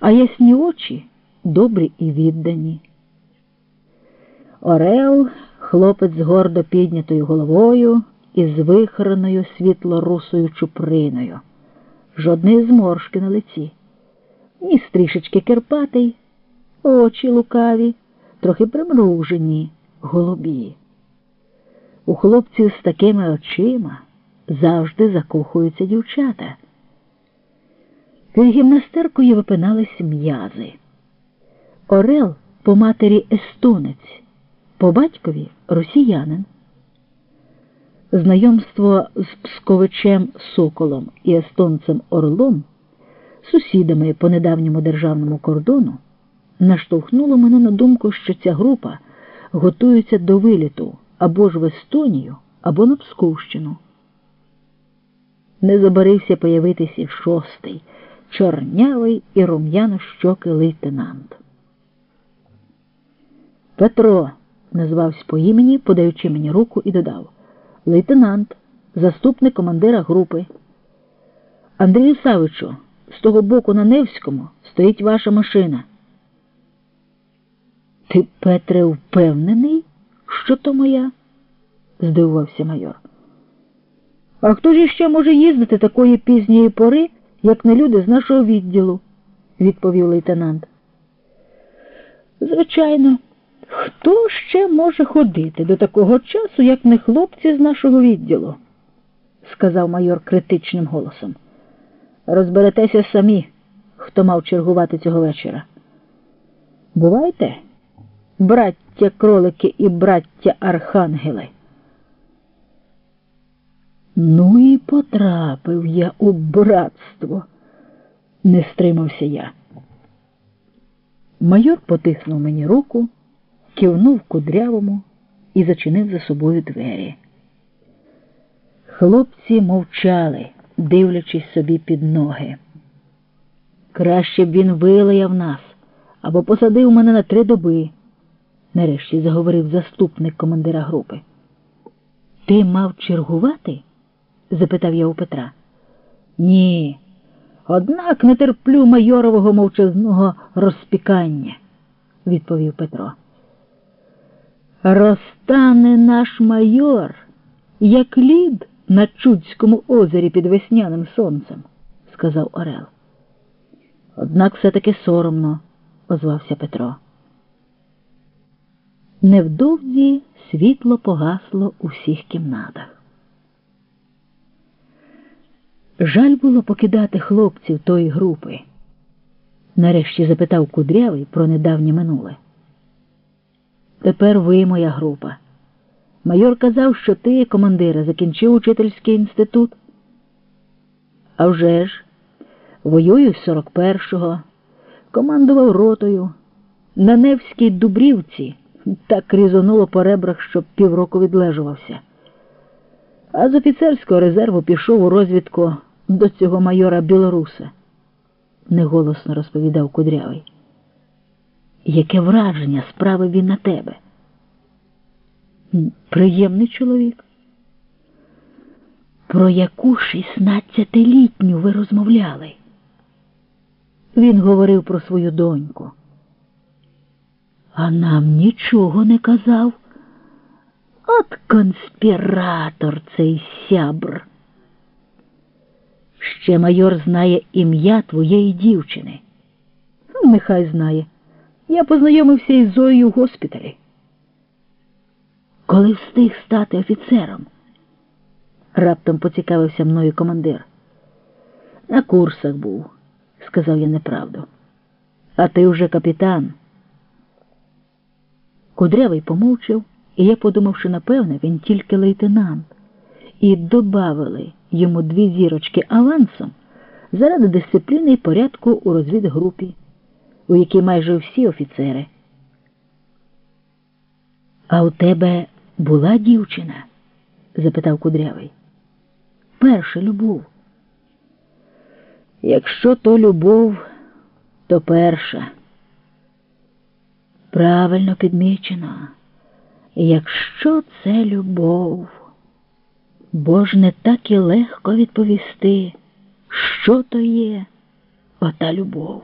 а ясні очі добрі і віддані. Орел, хлопець з гордо піднятою головою і з вихреною світло-русою чуприною, жодної зморшки на лиці, ні стрішечки кирпатий, очі лукаві, трохи примружені, голубі. У хлопців з такими очима завжди закохуються дівчата. Під гімнастеркою випинались м'язи. Орел по матері естонець, по батькові росіянин. Знайомство з Псковичем Соколом і естонцем Орлом, сусідами по недавньому державному кордону, наштовхнуло мене на думку, що ця група готується до виліту або ж в Естонію, або на Псковщину. Не забарився появитися шостий, чорнявий і рум'яно щоки лейтенант. Петро назвався по імені, подаючи мені руку, і додав Лейтенант, заступник командира групи. Андрію Савичу, з того боку на Невському стоїть ваша машина. Ти, Петре, впевнений, що то моя? здивувався майор. А хто ж іще може їздити такої пізньої пори, як не люди з нашого відділу? відповів лейтенант. Звичайно, хто ще може ходити до такого часу, як не хлопці з нашого відділу? сказав майор критичним голосом. Розберетеся самі, хто мав чергувати цього вечора. Бувайте, браття кролики і браття архангели. Ну і потрапив я у братство, не стримався я. Майор потиснув мені руку, кивнув кудрявому і зачинив за собою двері. Хлопці мовчали, дивлячись собі під ноги. Краще б він вилаяв нас або посадив мене на три доби, нарешті заговорив заступник командира групи. Ти мав чергувати? Запитав я у Петра. Ні, однак не терплю майорового мовчазного розпікання, відповів Петро. Розтане наш майор, як лід на Чудському озері під весняним сонцем, сказав Орел. Однак все таки соромно, озвався Петро. Невдовзі світло погасло у всіх кімнатах. Жаль було покидати хлопців тої групи. Нарешті запитав кудрявий про недавнє минуле. Тепер ви моя група. Майор казав, що ти, командире, закінчив учительський інститут. А вже ж, воюю з 41-го, командував ротою. На Невській Дубрівці так різонуло по ребрах, щоб півроку відлежувався. А з офіцерського резерву пішов у розвідку до цього майора білоруса, неголосно розповідав кудрявий. Яке враження справив він на тебе? Приємний чоловік. Про яку шістнадцятилітню ви розмовляли? Він говорив про свою доньку. А нам нічого не казав. От конспіратор цей сябр. Ще майор знає ім'я твоєї дівчини. Ну, нехай знає. Я познайомився із Зоєю в госпіталі. Коли встиг стати офіцером, раптом поцікавився мною командир. На курсах був, сказав я неправду. А ти вже капітан. Кудрявий помовчав, і я подумав, що напевне він тільки лейтенант, і добавили йому дві зірочки авансом заради дисципліни і порядку у розвідгрупі, у якій майже всі офіцери. А у тебе була дівчина? запитав кудрявий. Перша любов. Якщо то любов, то перша. Правильно підмічено. Якщо це любов. Бо ж не так і легко відповісти, що то є ота любов.